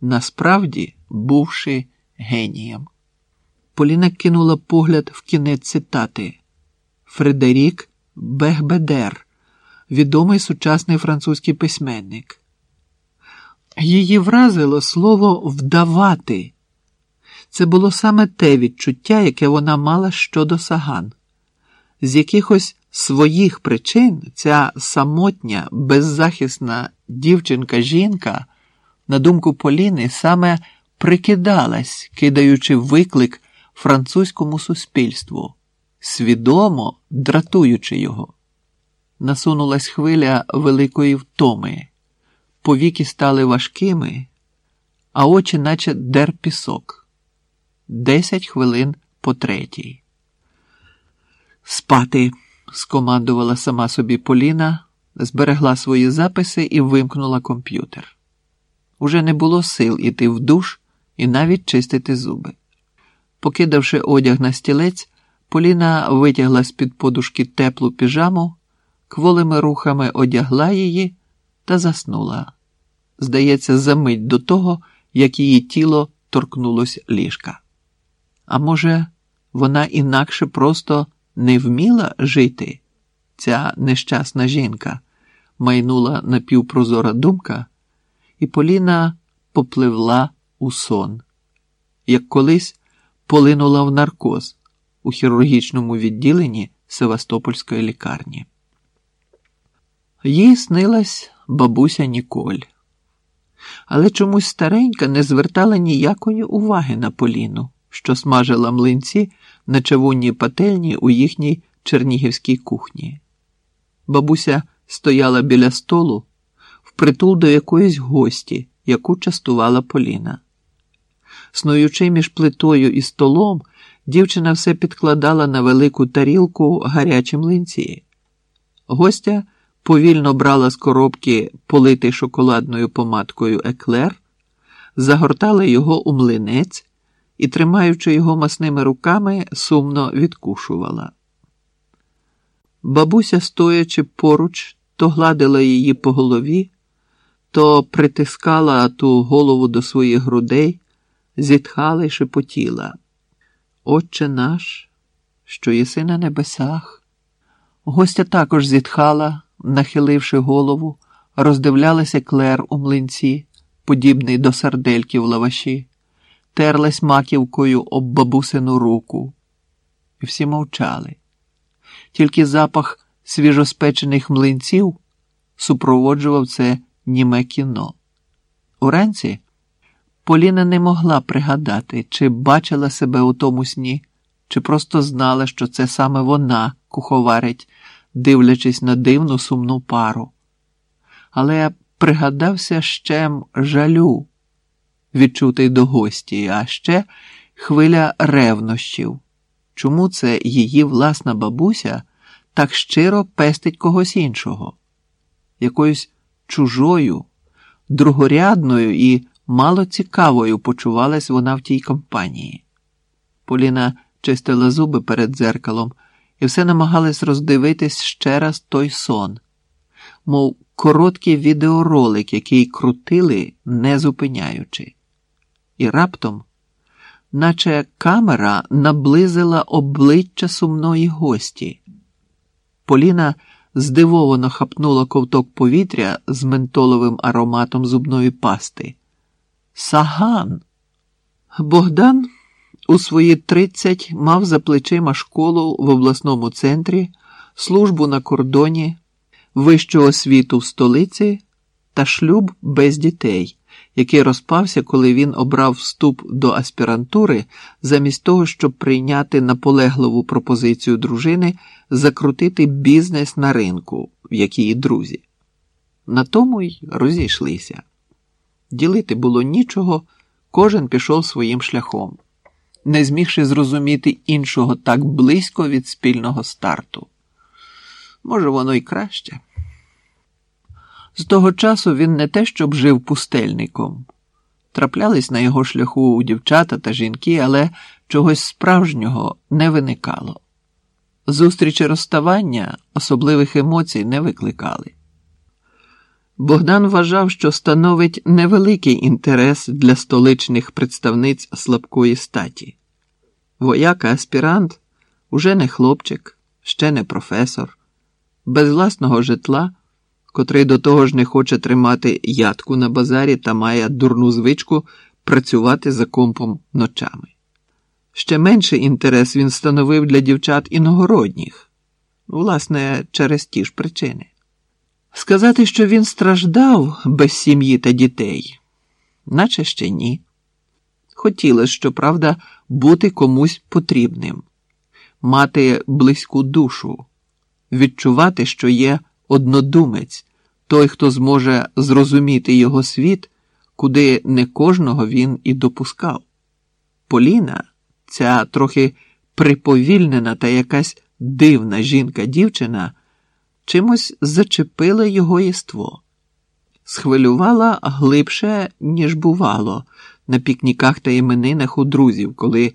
насправді бувши генієм. Поліна кинула погляд в кінець цитати Фредерік Бехбедер, відомий сучасний французький письменник. Її вразило слово вдавати. Це було саме те відчуття, яке вона мала щодо саган. З якихось своїх причин ця самотня, беззахисна дівчинка-жінка, на думку Поліни, саме прикидалась, кидаючи виклик французькому суспільству, свідомо дратуючи його. Насунулась хвиля великої втоми, повіки стали важкими, а очі, наче дер пісок. Десять хвилин по третій. Спати, скомандувала сама собі Поліна, зберегла свої записи і вимкнула комп'ютер. Уже не було сил іти в душ і навіть чистити зуби. Покидавши одяг на стілець, Поліна витягла з-під подушки теплу піжаму, кволими рухами одягла її та заснула. Здається, за мить до того, як її тіло торкнулось ліжка. А може, вона інакше просто не вміла жити? Ця нещасна жінка, майнула напівпрозора думка, і Поліна попливла у сон, як колись полинула в наркоз у хірургічному відділенні Севастопольської лікарні. Їй снилась бабуся Ніколь, але чомусь старенька не звертала ніякої уваги на Поліну, що смажила млинці на чавунній пательні у їхній чернігівській кухні. Бабуся стояла біля столу впритул до якоїсь гості, яку частувала Поліна. Снуючи між плитою і столом, дівчина все підкладала на велику тарілку гарячі млинці. Гостя повільно брала з коробки политий шоколадною помадкою еклер, загортала його у млинець і, тримаючи його масними руками, сумно відкушувала. Бабуся, стоячи поруч, то гладила її по голові, то притискала ту голову до своїх грудей, зітхала й шепотіла. Отче наш, що єси на небесах. Гостя також зітхала, нахиливши голову, роздивлялася клер у млинці, подібний до сардельки в лаваші, терлась маківкою об бабусину руку. І всі мовчали. Тільки запах свіжоспечених млинців супроводжував це німе кіно. Уранці Поліна не могла пригадати, чи бачила себе у тому сні, чи просто знала, що це саме вона куховарить, дивлячись на дивну сумну пару. Але пригадався ще жалю, відчутий до гості, а ще хвиля ревнощів. Чому це її власна бабуся так щиро пестить когось іншого, якоюсь чужою, другорядною і малоцікавою почувалась вона в тій компанії. Поліна чистила зуби перед дзеркалом і все намагалась роздивитись ще раз той сон, мов короткий відеоролик, який крутили, не зупиняючи. І раптом, наче камера наблизила обличчя сумної гості. Поліна здивовано хапнула ковток повітря з ментоловим ароматом зубної пасти. Саган. Богдан у свої тридцять мав за плечима школу в обласному центрі, службу на кордоні, вищу освіту в столиці та шлюб без дітей, який розпався, коли він обрав вступ до аспірантури, замість того, щоб прийняти наполегливу пропозицію дружини закрутити бізнес на ринку, в якій друзі. На тому й розійшлися. Ділити було нічого, кожен пішов своїм шляхом, не змігши зрозуміти іншого так близько від спільного старту. Може, воно й краще. З того часу він не те, щоб жив пустельником. Траплялись на його шляху у дівчата та жінки, але чогось справжнього не виникало. Зустрічі розставання особливих емоцій не викликали. Богдан вважав, що становить невеликий інтерес для столичних представниць слабкої статі. Вояка аспірант уже не хлопчик, ще не професор, без власного житла, котрий до того ж не хоче тримати ядку на базарі та має дурну звичку працювати за компом ночами. Ще менший інтерес він становив для дівчат іногородніх, власне, через ті ж причини. Сказати, що він страждав без сім'ї та дітей, наче ще ні. Хотілося, щоправда, бути комусь потрібним, мати близьку душу, відчувати, що є однодумець, той, хто зможе зрозуміти його світ, куди не кожного він і допускав. Поліна, ця трохи приповільнена та якась дивна жінка-дівчина, чимось зачепила його єство, схвилювала глибше, ніж бувало, на пікніках та іменинах у друзів, коли